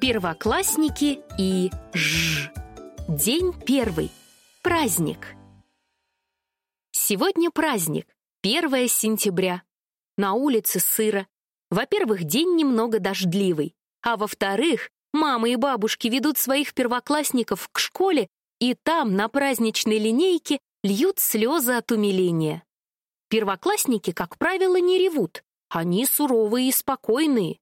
Первоклассники и Ж. День первый. Праздник. Сегодня праздник, 1 сентября. На улице сыро. Во-первых, день немного дождливый, а во-вторых, мамы и бабушки ведут своих первоклассников к школе, и там, на праздничной линейке, льют слезы от умиления. Первоклассники, как правило, не ревут. Они суровые и спокойные.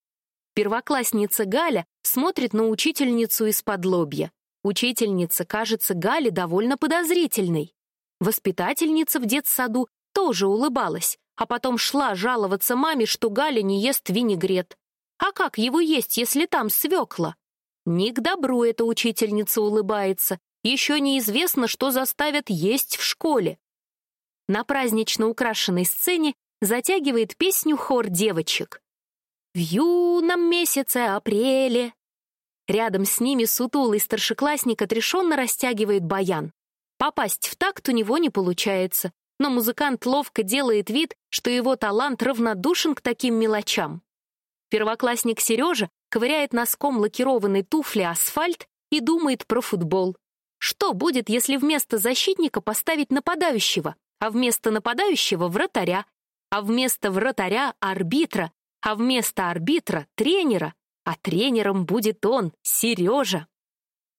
Первоклассница Галя смотрит на учительницу из-под лобья. Учительница кажется Гале довольно подозрительной. Воспитательница в детсаду тоже улыбалась, а потом шла жаловаться маме, что Галя не ест винегрет. А как его есть, если там свекла? Не к добру эта учительница улыбается. Еще неизвестно, что заставят есть в школе. На празднично украшенной сцене затягивает песню хор девочек. «В юном месяце апреле». Рядом с ними сутулый старшеклассник отрешенно растягивает баян. Попасть в такт у него не получается, но музыкант ловко делает вид, что его талант равнодушен к таким мелочам. Первоклассник Сережа ковыряет носком лакированной туфли асфальт и думает про футбол. Что будет, если вместо защитника поставить нападающего? а вместо нападающего — вратаря, а вместо вратаря — арбитра, а вместо арбитра — тренера, а тренером будет он, Сережа.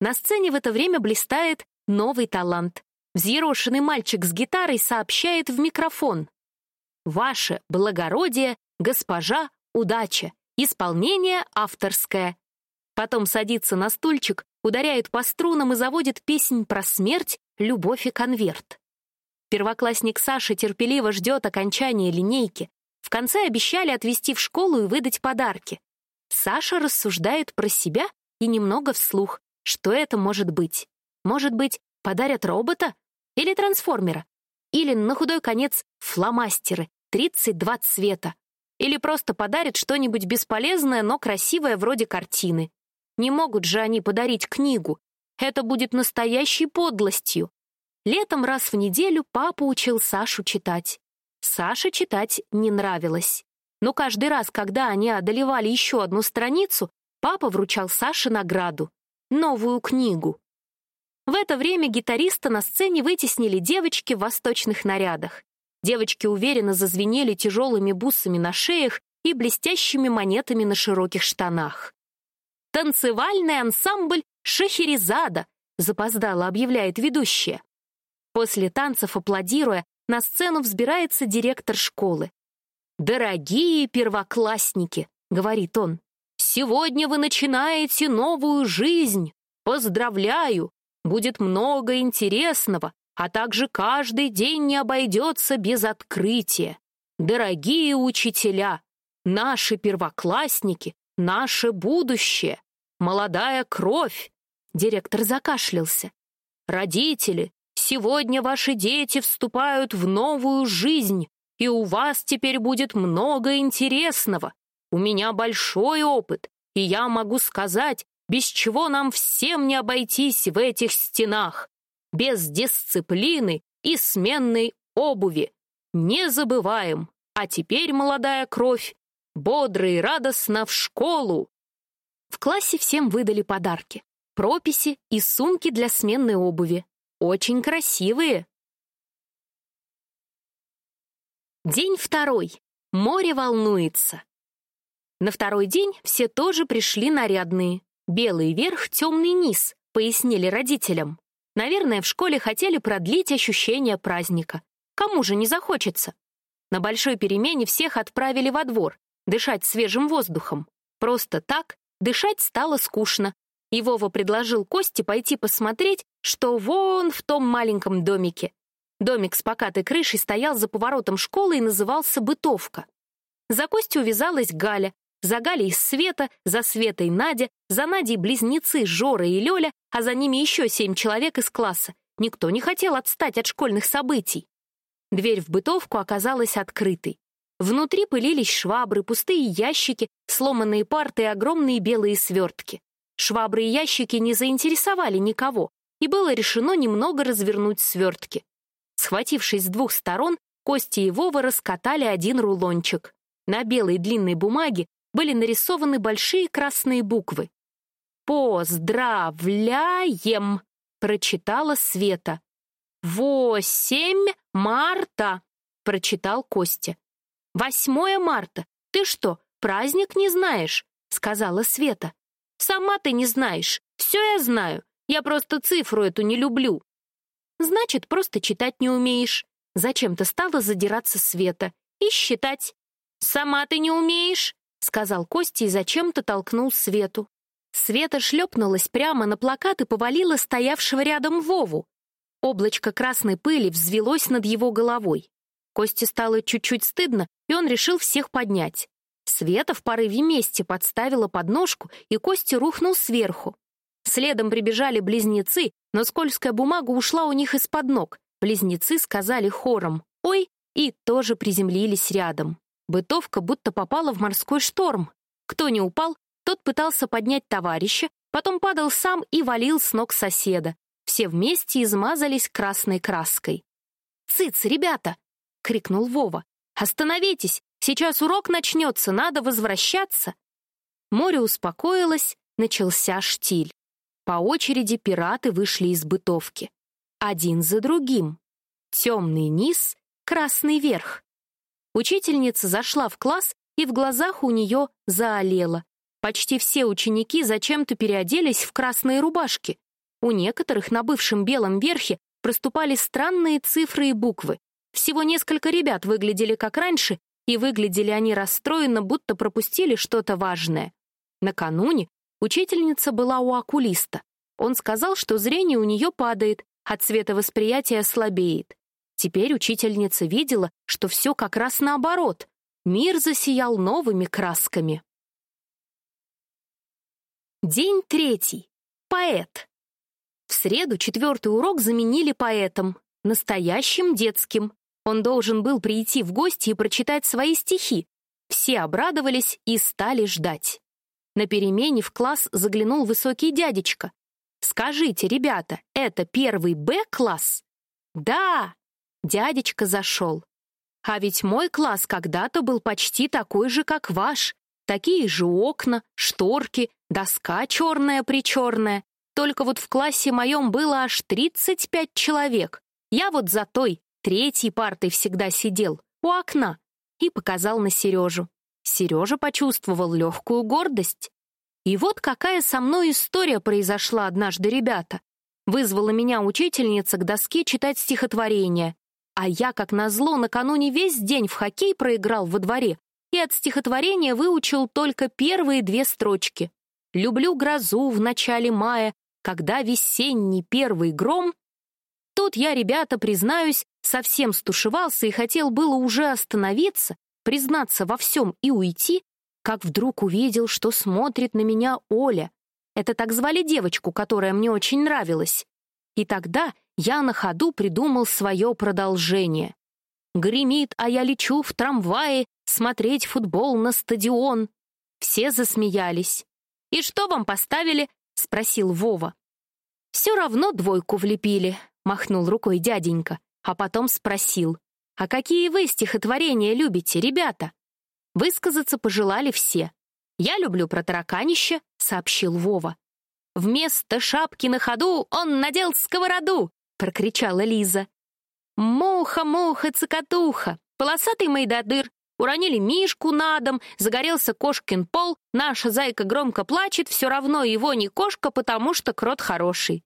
На сцене в это время блистает новый талант. Взъерошенный мальчик с гитарой сообщает в микрофон. «Ваше благородие, госпожа, удача, исполнение авторское». Потом садится на стульчик, ударяет по струнам и заводит песнь про смерть, любовь и конверт. Первоклассник Саша терпеливо ждет окончания линейки. В конце обещали отвезти в школу и выдать подарки. Саша рассуждает про себя и немного вслух, что это может быть. Может быть, подарят робота? Или трансформера? Или, на худой конец, фломастеры, 32 цвета? Или просто подарят что-нибудь бесполезное, но красивое вроде картины? Не могут же они подарить книгу. Это будет настоящей подлостью. Летом раз в неделю папа учил Сашу читать. Саше читать не нравилось. Но каждый раз, когда они одолевали еще одну страницу, папа вручал Саше награду — новую книгу. В это время гитариста на сцене вытеснили девочки в восточных нарядах. Девочки уверенно зазвенели тяжелыми бусами на шеях и блестящими монетами на широких штанах. «Танцевальный ансамбль Шахерезада», — запоздало объявляет ведущая. После танцев, аплодируя, на сцену взбирается директор школы. «Дорогие первоклассники», — говорит он, «сегодня вы начинаете новую жизнь. Поздравляю! Будет много интересного, а также каждый день не обойдется без открытия. Дорогие учителя, наши первоклассники, наше будущее, молодая кровь!» Директор закашлялся. «Родители, Сегодня ваши дети вступают в новую жизнь, и у вас теперь будет много интересного. У меня большой опыт, и я могу сказать, без чего нам всем не обойтись в этих стенах. Без дисциплины и сменной обуви. Не забываем. А теперь, молодая кровь, бодро и радостно в школу. В классе всем выдали подарки. Прописи и сумки для сменной обуви. Очень красивые. День второй. Море волнуется. На второй день все тоже пришли нарядные. Белый верх, темный низ, пояснили родителям. Наверное, в школе хотели продлить ощущение праздника. Кому же не захочется? На большой перемене всех отправили во двор, дышать свежим воздухом. Просто так дышать стало скучно, и Вова предложил Косте пойти посмотреть, что вон в том маленьком домике. Домик с покатой крышей стоял за поворотом школы и назывался «Бытовка». За Костю увязалась Галя, за Галей Света, за Светой Надя, за Надей близнецы Жора и Лёля, а за ними еще семь человек из класса. Никто не хотел отстать от школьных событий. Дверь в бытовку оказалась открытой. Внутри пылились швабры, пустые ящики, сломанные парты и огромные белые свертки. Швабры и ящики не заинтересовали никого, и было решено немного развернуть свертки. Схватившись с двух сторон, Костя и Вова раскатали один рулончик. На белой длинной бумаге были нарисованы большие красные буквы. Поздравляем, прочитала Света. Восемь марта, прочитал Костя. Восьмое марта. Ты что, праздник не знаешь? сказала Света. Сама ты не знаешь. Все я знаю. Я просто цифру эту не люблю. Значит, просто читать не умеешь. Зачем-то стала задираться Света. И считать. Сама ты не умеешь, сказал Костя и зачем-то толкнул Свету. Света шлепнулась прямо на плакат и повалила стоявшего рядом Вову. Облачко красной пыли взвелось над его головой. Косте стало чуть-чуть стыдно, и он решил всех поднять. Света в порыве мести подставила подножку, и Костя рухнул сверху. Следом прибежали близнецы, но скользкая бумага ушла у них из-под ног. Близнецы сказали хором «Ой!» и тоже приземлились рядом. Бытовка будто попала в морской шторм. Кто не упал, тот пытался поднять товарища, потом падал сам и валил с ног соседа. Все вместе измазались красной краской. «Цыц, ребята!» — крикнул Вова. «Остановитесь! Сейчас урок начнется, надо возвращаться!» Море успокоилось, начался штиль. По очереди пираты вышли из бытовки. Один за другим. Темный низ, красный верх. Учительница зашла в класс, и в глазах у нее заолело. Почти все ученики зачем-то переоделись в красные рубашки. У некоторых на бывшем белом верхе проступали странные цифры и буквы. Всего несколько ребят выглядели как раньше, и выглядели они расстроенно, будто пропустили что-то важное. Накануне Учительница была у окулиста. Он сказал, что зрение у нее падает, а цветовосприятие слабеет. Теперь учительница видела, что все как раз наоборот. Мир засиял новыми красками. День третий. Поэт. В среду четвертый урок заменили поэтом, настоящим детским. Он должен был прийти в гости и прочитать свои стихи. Все обрадовались и стали ждать. На перемене в класс заглянул высокий дядечка. «Скажите, ребята, это первый Б-класс?» «Да!» Дядечка зашел. «А ведь мой класс когда-то был почти такой же, как ваш. Такие же окна, шторки, доска черная-причерная. Только вот в классе моем было аж 35 человек. Я вот за той, третьей партой всегда сидел, у окна, и показал на Сережу. Сережа почувствовал легкую гордость. И вот какая со мной история произошла однажды, ребята. Вызвала меня учительница к доске читать стихотворение, а я, как назло, накануне весь день в хоккей проиграл во дворе и от стихотворения выучил только первые две строчки. «Люблю грозу в начале мая, когда весенний первый гром...» Тут я, ребята, признаюсь, совсем стушевался и хотел было уже остановиться, признаться во всем и уйти, как вдруг увидел, что смотрит на меня Оля. Это так звали девочку, которая мне очень нравилась. И тогда я на ходу придумал свое продолжение. Гремит, а я лечу в трамвае смотреть футбол на стадион. Все засмеялись. «И что вам поставили?» — спросил Вова. «Все равно двойку влепили», — махнул рукой дяденька, а потом спросил. «А какие вы стихотворения любите, ребята?» Высказаться пожелали все. «Я люблю про тараканище», — сообщил Вова. «Вместо шапки на ходу он надел сковороду», — прокричала Лиза. «Муха, муха, цокотуха, полосатый майдадыр, уронили Мишку на дом, загорелся кошкин пол, наша зайка громко плачет, все равно его не кошка, потому что крот хороший».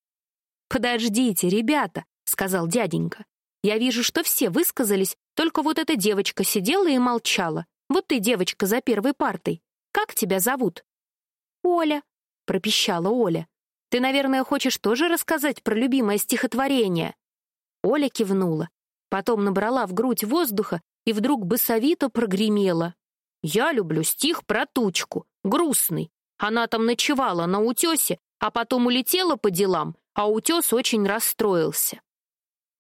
«Подождите, ребята», — сказал дяденька. Я вижу, что все высказались, только вот эта девочка сидела и молчала. Вот ты, девочка, за первой партой. Как тебя зовут? Оля, пропищала Оля. Ты, наверное, хочешь тоже рассказать про любимое стихотворение? Оля кивнула, потом набрала в грудь воздуха и вдруг басовито прогремела. Я люблю стих про тучку, грустный. Она там ночевала на утесе, а потом улетела по делам, а утес очень расстроился.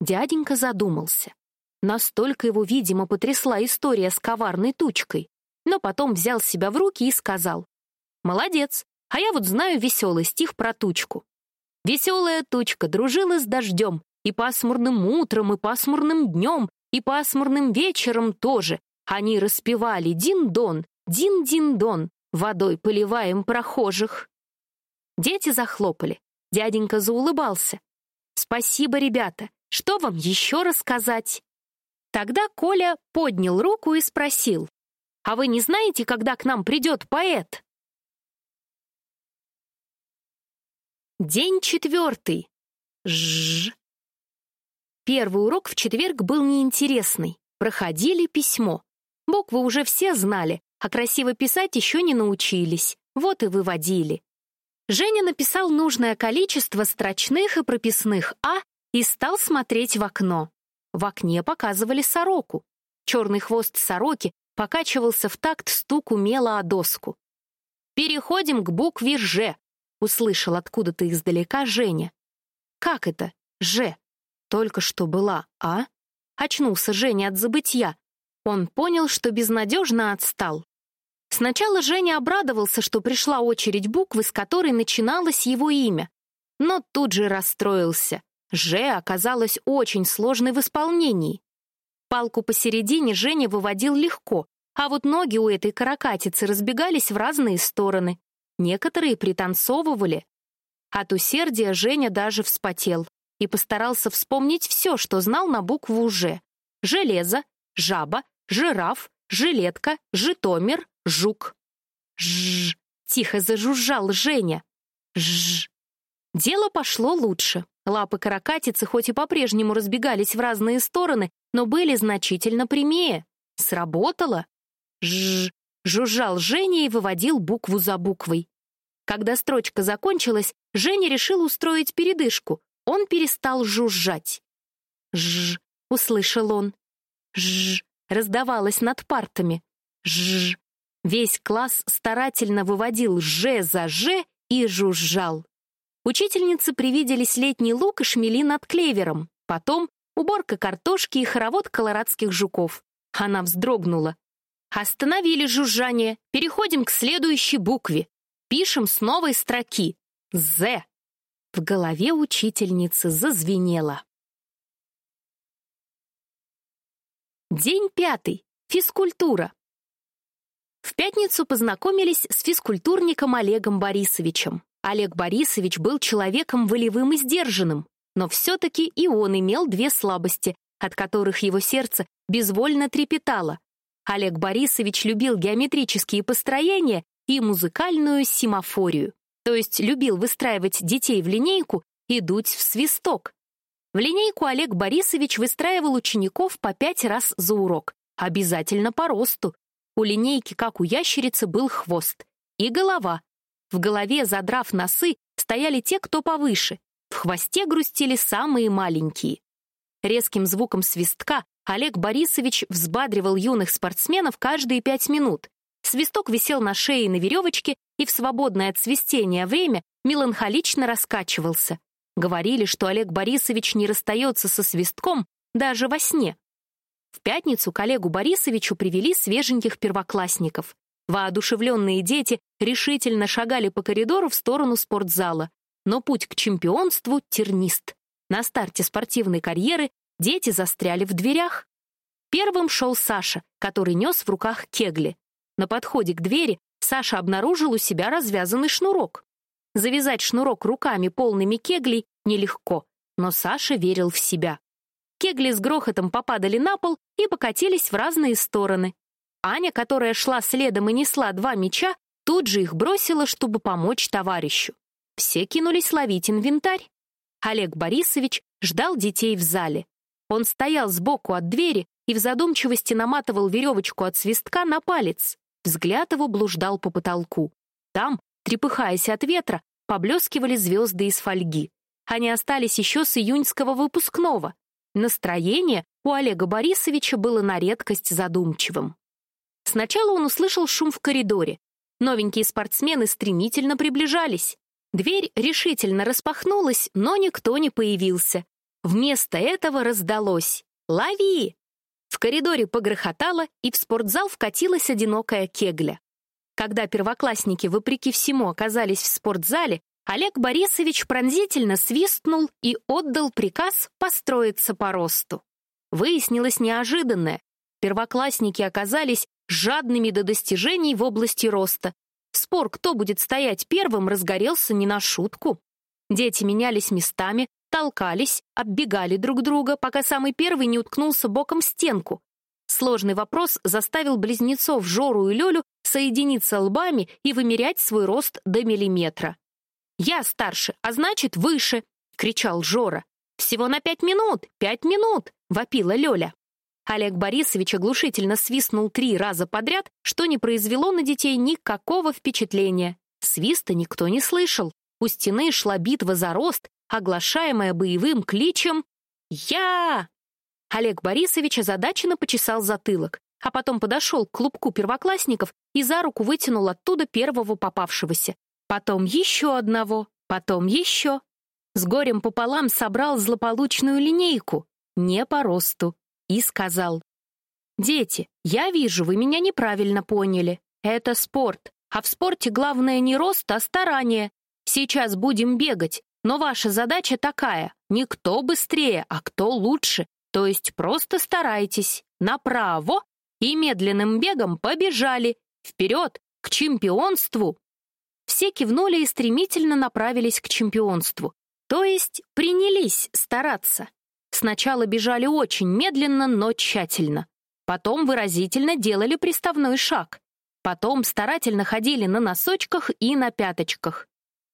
Дяденька задумался. Настолько его, видимо, потрясла история с коварной тучкой. Но потом взял себя в руки и сказал. «Молодец, а я вот знаю веселый стих про тучку. Веселая тучка дружила с дождем, и пасмурным утром, и пасмурным днем, и пасмурным вечером тоже. Они распевали «Дин-дон, дин-дин-дон», водой поливаем прохожих. Дети захлопали. Дяденька заулыбался. «Спасибо, ребята. Что вам еще рассказать?» Тогда Коля поднял руку и спросил. «А вы не знаете, когда к нам придет поэт?» День четвертый. Жжж. Первый урок в четверг был неинтересный. Проходили письмо. Буквы уже все знали, а красиво писать еще не научились. Вот и выводили. Женя написал нужное количество строчных и прописных «а» и стал смотреть в окно. В окне показывали сороку. Черный хвост сороки покачивался в такт стуку мела о доску. «Переходим к букве «Ж», — услышал откуда-то издалека Женя. «Как это? «Ж»? Только что была «А»?» Очнулся Женя от забытья. Он понял, что безнадежно отстал. Сначала Женя обрадовался, что пришла очередь буквы, с которой начиналось его имя, но тут же расстроился. «Ж» оказалось очень сложной в исполнении. Палку посередине Женя выводил легко, а вот ноги у этой каракатицы разбегались в разные стороны. Некоторые пританцовывали. От усердия Женя даже вспотел и постарался вспомнить все, что знал на букву «Ж». Железо, жаба, жираф, жилетка, житомир, жук. Жжж, тихо зажужжал Женя. Жжж. Дело пошло лучше. Лапы каракатицы хоть и по-прежнему разбегались в разные стороны, но были значительно прямее. Сработало. Жжж. Жужжал Женя и выводил букву за буквой. Когда строчка закончилась, Женя решил устроить передышку. Он перестал жужжать. «Жжж», — услышал он. «Жжж», — раздавалось над партами. «Жжж». Весь класс старательно выводил «ж» за «ж» и жужжал. Учительнице привиделись летний лук и шмели над клевером, потом уборка картошки и хоровод колорадских жуков. Она вздрогнула. Остановили жужжание, переходим к следующей букве. Пишем с новой строки. «З». В голове учительницы зазвенело. День пятый. Физкультура. В пятницу познакомились с физкультурником Олегом Борисовичем. Олег Борисович был человеком волевым и сдержанным, но все-таки и он имел две слабости, от которых его сердце безвольно трепетало. Олег Борисович любил геометрические построения и музыкальную семафорию, то есть любил выстраивать детей в линейку и дуть в свисток. В линейку Олег Борисович выстраивал учеников по пять раз за урок, обязательно по росту. У линейки, как у ящерицы, был хвост и голова, в голове, задрав носы, стояли те, кто повыше. В хвосте грустили самые маленькие. Резким звуком свистка Олег Борисович взбадривал юных спортсменов каждые пять минут. Свисток висел на шее на веревочке и в свободное от свистения время меланхолично раскачивался. Говорили, что Олег Борисович не расстается со свистком даже во сне. В пятницу к Олегу Борисовичу привели свеженьких первоклассников. Воодушевленные дети решительно шагали по коридору в сторону спортзала. Но путь к чемпионству тернист. На старте спортивной карьеры дети застряли в дверях. Первым шел Саша, который нес в руках кегли. На подходе к двери Саша обнаружил у себя развязанный шнурок. Завязать шнурок руками, полными кеглей, нелегко, но Саша верил в себя. Кегли с грохотом попадали на пол и покатились в разные стороны. Аня, которая шла следом и несла два мяча, тут же их бросила, чтобы помочь товарищу. Все кинулись ловить инвентарь. Олег Борисович ждал детей в зале. Он стоял сбоку от двери и в задумчивости наматывал веревочку от свистка на палец. Взгляд его блуждал по потолку. Там, трепыхаясь от ветра, поблескивали звезды из фольги. Они остались еще с июньского выпускного. Настроение у Олега Борисовича было на редкость задумчивым. Сначала он услышал шум в коридоре. Новенькие спортсмены стремительно приближались. Дверь решительно распахнулась, но никто не появился. Вместо этого раздалось «Лови!». В коридоре погрохотало, и в спортзал вкатилась одинокая кегля. Когда первоклассники, вопреки всему, оказались в спортзале, Олег Борисович пронзительно свистнул и отдал приказ построиться по росту. Выяснилось неожиданное. Первоклассники оказались жадными до достижений в области роста. Спор, кто будет стоять первым, разгорелся не на шутку. Дети менялись местами, толкались, оббегали друг друга, пока самый первый не уткнулся боком в стенку. Сложный вопрос заставил близнецов Жору и Лёлю соединиться лбами и вымерять свой рост до миллиметра. «Я старше, а значит, выше!» — кричал Жора. «Всего на пять минут! Пять минут!» — вопила Лёля. Олег Борисович оглушительно свистнул три раза подряд, что не произвело на детей никакого впечатления. Свиста никто не слышал. У стены шла битва за рост, оглашаемая боевым кличем «Я!». Олег Борисович озадаченно почесал затылок, а потом подошел к клубку первоклассников и за руку вытянул оттуда первого попавшегося. Потом еще одного, потом еще. С горем пополам собрал злополучную линейку, не по росту, и сказал, «Дети, я вижу, вы меня неправильно поняли. Это спорт, а в спорте главное не рост, а старание. Сейчас будем бегать, но ваша задача такая, не кто быстрее, а кто лучше, то есть просто старайтесь. Направо и медленным бегом побежали. Вперед, к чемпионству. Все кивнули и стремительно направились к чемпионству. То есть принялись стараться. Сначала бежали очень медленно, но тщательно. Потом выразительно делали приставной шаг. Потом старательно ходили на носочках и на пяточках.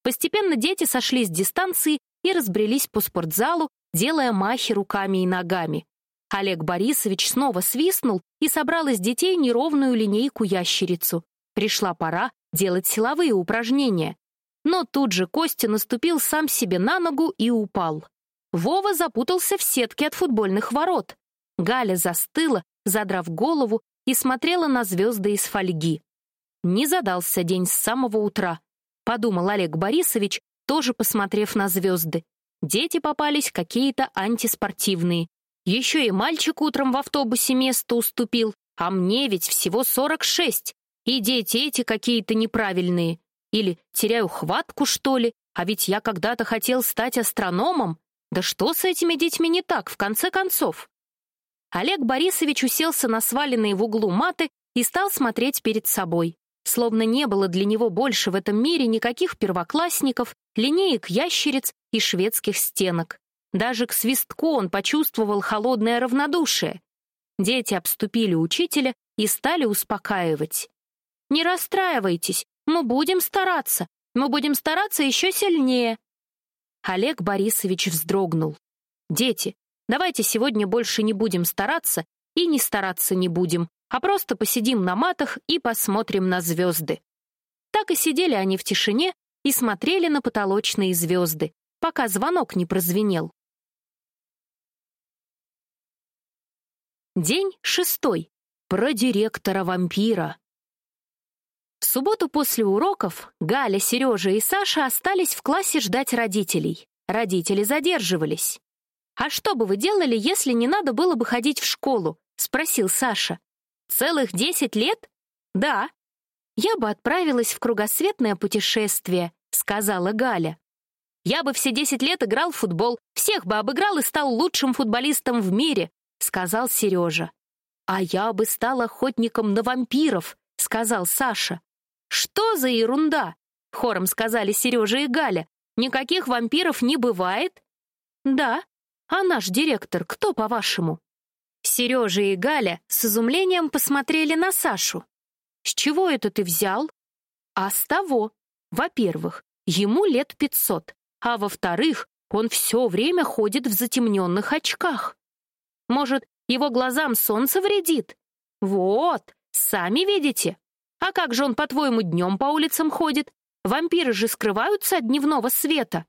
Постепенно дети сошли с дистанции и разбрелись по спортзалу, делая махи руками и ногами. Олег Борисович снова свистнул и собрал из детей неровную линейку-ящерицу. Пришла пора делать силовые упражнения. Но тут же Костя наступил сам себе на ногу и упал. Вова запутался в сетке от футбольных ворот. Галя застыла, задрав голову, и смотрела на звезды из фольги. Не задался день с самого утра, подумал Олег Борисович, тоже посмотрев на звезды. Дети попались какие-то антиспортивные. Еще и мальчик утром в автобусе место уступил, а мне ведь всего 46. И дети эти какие-то неправильные. Или теряю хватку, что ли? А ведь я когда-то хотел стать астрономом. Да что с этими детьми не так, в конце концов? Олег Борисович уселся на сваленные в углу маты и стал смотреть перед собой. Словно не было для него больше в этом мире никаких первоклассников, линеек ящериц и шведских стенок. Даже к свистку он почувствовал холодное равнодушие. Дети обступили учителя и стали успокаивать. «Не расстраивайтесь, мы будем стараться, мы будем стараться еще сильнее». Олег Борисович вздрогнул. «Дети, давайте сегодня больше не будем стараться и не стараться не будем, а просто посидим на матах и посмотрим на звезды». Так и сидели они в тишине и смотрели на потолочные звезды, пока звонок не прозвенел. День шестой. Про директора-вампира. В субботу после уроков Галя, Сережа и Саша остались в классе ждать родителей. Родители задерживались. «А что бы вы делали, если не надо было бы ходить в школу?» — спросил Саша. «Целых десять лет?» «Да». «Я бы отправилась в кругосветное путешествие», — сказала Галя. «Я бы все десять лет играл в футбол, всех бы обыграл и стал лучшим футболистом в мире», — сказал Сережа. «А я бы стал охотником на вампиров», — сказал Саша. «Что за ерунда?» — хором сказали Сережа и Галя. «Никаких вампиров не бывает?» «Да. А наш директор кто, по-вашему?» Сережа и Галя с изумлением посмотрели на Сашу. «С чего это ты взял?» «А с того. Во-первых, ему лет пятьсот, а во-вторых, он все время ходит в затемненных очках. Может, его глазам солнце вредит? Вот, сами видите. А как же он, по-твоему, днем по улицам ходит? Вампиры же скрываются от дневного света.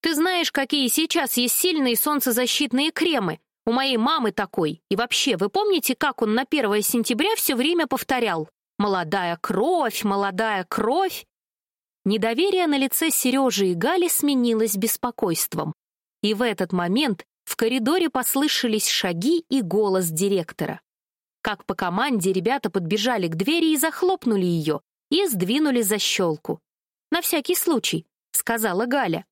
Ты знаешь, какие сейчас есть сильные солнцезащитные кремы? У моей мамы такой. И вообще, вы помните, как он на 1 сентября все время повторял? «Молодая кровь, молодая кровь!» Недоверие на лице Сережи и Гали сменилось беспокойством. И в этот момент в коридоре послышались шаги и голос директора. Как по команде ребята подбежали к двери и захлопнули ее, и сдвинули защелку. «На всякий случай», — сказала Галя.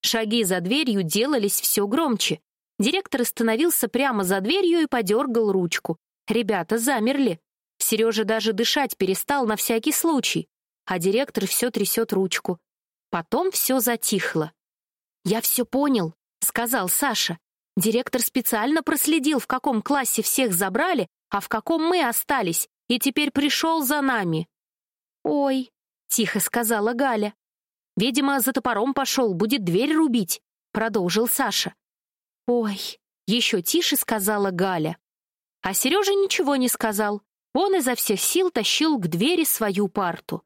Шаги за дверью делались все громче. Директор остановился прямо за дверью и подергал ручку. Ребята замерли. Сережа даже дышать перестал на всякий случай. а директор все трясет ручку. Потом все затихло. «Я все понял», — сказал Саша. «Директор специально проследил, в каком классе всех забрали, а в каком мы остались, и теперь пришел за нами». «Ой», — тихо сказала Галя. «Видимо, за топором пошел, будет дверь рубить», — продолжил Саша. «Ой», — еще тише сказала Галя. А Сережа ничего не сказал. Он изо всех сил тащил к двери свою парту.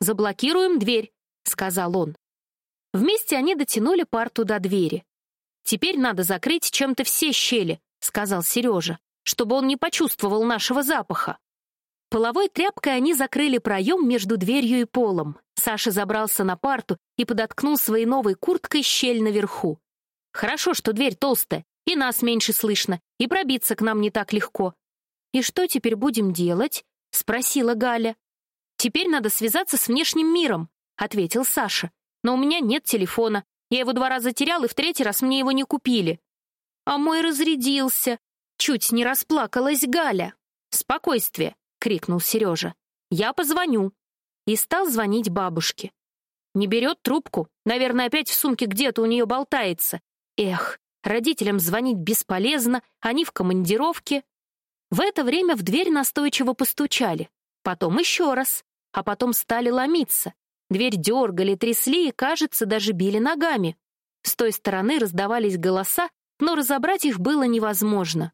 «Заблокируем дверь», — сказал он. Вместе они дотянули парту до двери. «Теперь надо закрыть чем-то все щели», — сказал Сережа, «чтобы он не почувствовал нашего запаха». Половой тряпкой они закрыли проем между дверью и полом. Саша забрался на парту и подоткнул своей новой курткой щель наверху. «Хорошо, что дверь толстая, и нас меньше слышно, и пробиться к нам не так легко». «И что теперь будем делать?» — спросила Галя. «Теперь надо связаться с внешним миром», — ответил Саша. «Но у меня нет телефона. Я его два раза терял, и в третий раз мне его не купили». «А мой разрядился», — чуть не расплакалась Галя. «Спокойствие», — крикнул Сережа. «Я позвоню». И стал звонить бабушке. Не берет трубку. Наверное, опять в сумке где-то у нее болтается. Эх, родителям звонить бесполезно, они в командировке. В это время в дверь настойчиво постучали. Потом еще раз а потом стали ломиться. Дверь дергали, трясли и, кажется, даже били ногами. С той стороны раздавались голоса, но разобрать их было невозможно.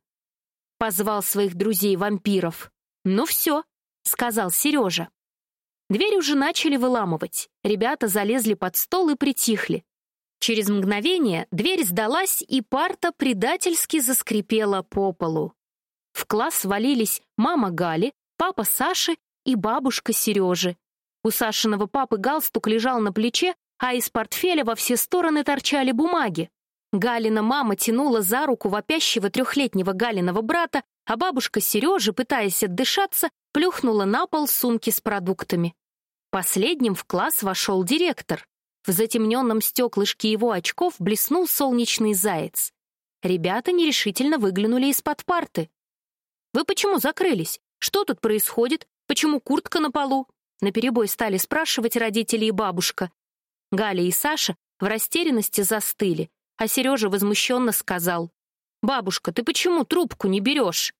Позвал своих друзей-вампиров. «Ну все», — сказал Сережа. Дверь уже начали выламывать. Ребята залезли под стол и притихли. Через мгновение дверь сдалась, и парта предательски заскрипела по полу. В класс валились мама Гали, папа Саши и бабушка Сережи. У Сашиного папы галстук лежал на плече, а из портфеля во все стороны торчали бумаги. Галина мама тянула за руку вопящего трехлетнего Галиного брата, а бабушка Сережи, пытаясь отдышаться, плюхнула на пол сумки с продуктами. Последним в класс вошел директор. В затемненном стеклышке его очков блеснул солнечный заяц. Ребята нерешительно выглянули из-под парты. «Вы почему закрылись? Что тут происходит? Почему куртка на полу? Наперебой стали спрашивать родители и бабушка. Галя и Саша в растерянности застыли, а Сережа возмущенно сказал. «Бабушка, ты почему трубку не берешь?»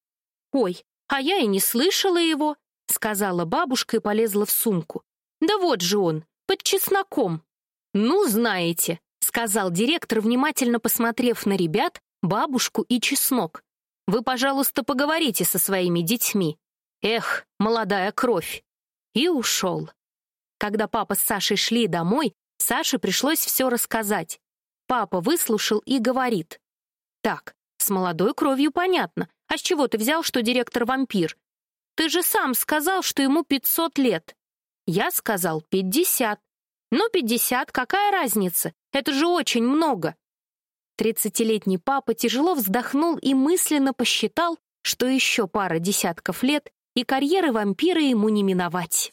«Ой, а я и не слышала его», — сказала бабушка и полезла в сумку. «Да вот же он, под чесноком». «Ну, знаете», — сказал директор, внимательно посмотрев на ребят, бабушку и чеснок. «Вы, пожалуйста, поговорите со своими детьми. Эх, молодая кровь. И ушел. Когда папа с Сашей шли домой, Саше пришлось все рассказать. Папа выслушал и говорит. «Так, с молодой кровью понятно. А с чего ты взял, что директор вампир? Ты же сам сказал, что ему 500 лет». Я сказал 50. Ну, 50, какая разница? Это же очень много. Тридцатилетний папа тяжело вздохнул и мысленно посчитал, что еще пара десятков лет, и карьеры вампира ему не миновать.